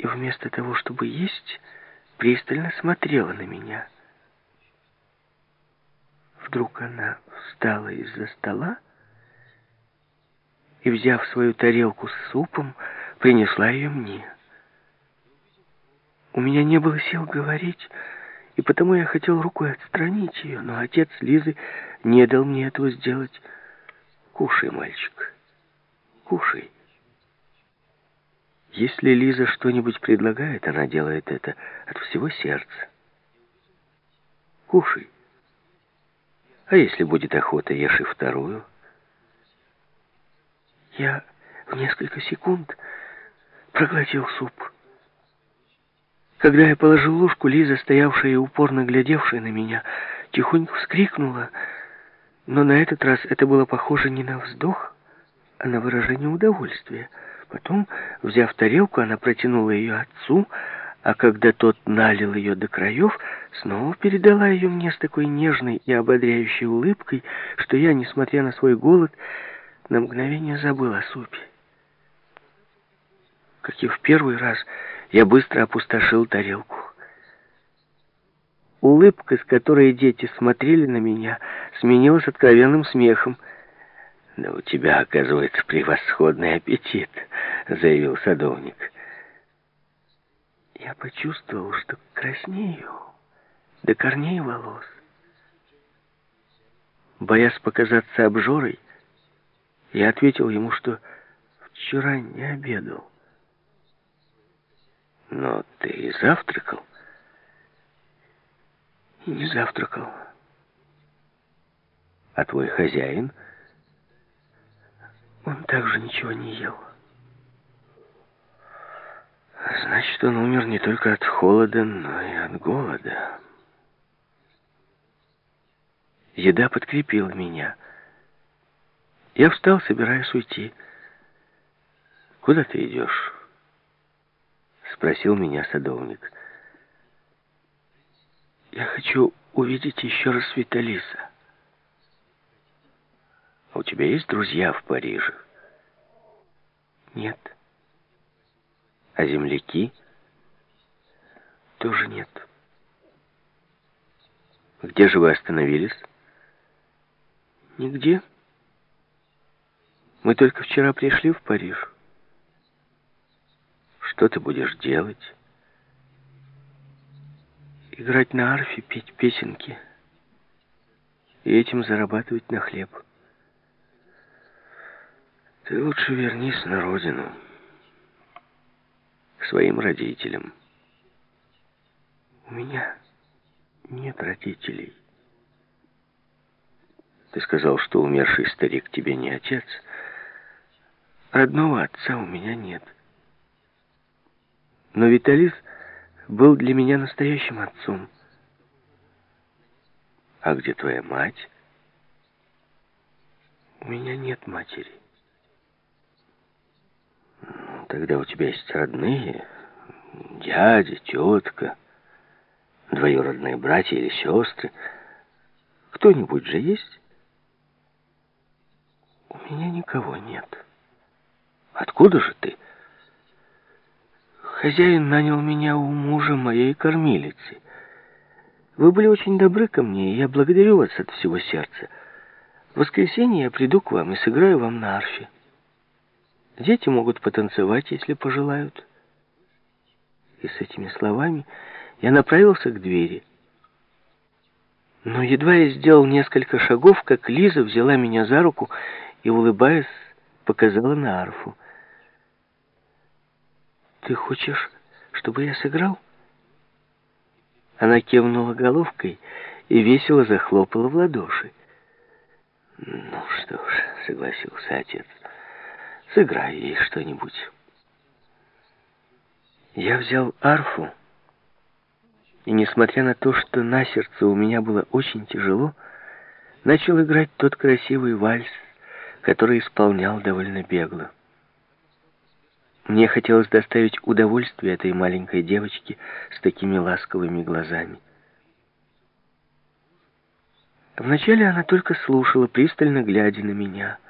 и вместо того, чтобы есть, пристально смотрела на меня. Вдруг она встала из-за стола и, взяв свою тарелку с супом, принесла ее мне. У меня не было сил говорить, и потому я хотел рукой отстранить ее, но отец Лизы не дал мне этого сделать. «Кушай, мальчик, кушай». Если Лиза что-нибудь предлагает, она делает это от всего сердца. Кушай. А если будет охота, ешь и вторую. Я в несколько секунд проглотил суп. Когда я положил ложку, Лиза, стоявшая и упорно глядевшая на меня, тихонько вскрикнула, но на этот раз это было похоже не на вздох, а на выражение удовольствия. Потом, взяв тарелку, она протянула ее отцу, а когда тот налил ее до краев, снова передала ее мне с такой нежной и ободряющей улыбкой, что я, несмотря на свой голод, на мгновение забыл о супе. Как и в первый раз, я быстро опустошил тарелку. Улыбка, с которой дети смотрели на меня, сменилась откровенным смехом. «Да у тебя, оказывается, превосходный аппетит», — заявил садовник. Я почувствовал, что краснею до корней волос. Боясь показаться обжорой, я ответил ему, что вчера не обедал. Но ты завтракал? И не завтракал. А твой хозяин? Он также ничего не ел. Значит, он умер не только от холода, но и от голода. Еда подкрепила меня. Я встал, собираясь уйти. Куда ты идешь? Спросил меня садовник. Я хочу увидеть еще раз Виталиса. У тебя есть друзья в Париже? Нет. А земляки? Тоже нет. Где же вы остановились? Нигде. Мы только вчера пришли в Париж. Что ты будешь делать? Играть на арфе, петь песенки. И этим зарабатывать на хлеб. Ты лучше вернись на родину. К своим родителям. У меня нет родителей. Ты сказал, что умерший старик тебе не отец. Родного отца у меня нет. Но Виталис был для меня настоящим отцом. А где твоя мать? У меня нет матери. Тогда у тебя есть родные, дядя, тетка, двоюродные братья или сестры. Кто-нибудь же есть? У меня никого нет. Откуда же ты? Хозяин нанял меня у мужа моей кормилицы. Вы были очень добры ко мне, и я благодарю вас от всего сердца. В воскресенье я приду к вам и сыграю вам на арфе. Дети могут потанцевать, если пожелают. И с этими словами я направился к двери. Но едва я сделал несколько шагов, как Лиза взяла меня за руку и, улыбаясь, показала на арфу. «Ты хочешь, чтобы я сыграл?» Она кивнула головкой и весело захлопала в ладоши. «Ну что ж», — согласился отец, — «сыграй ей что-нибудь». Я взял арфу, и, несмотря на то, что на сердце у меня было очень тяжело, начал играть тот красивый вальс, который исполнял довольно бегло. Мне хотелось доставить удовольствие этой маленькой девочке с такими ласковыми глазами. Вначале она только слушала, пристально глядя на меня —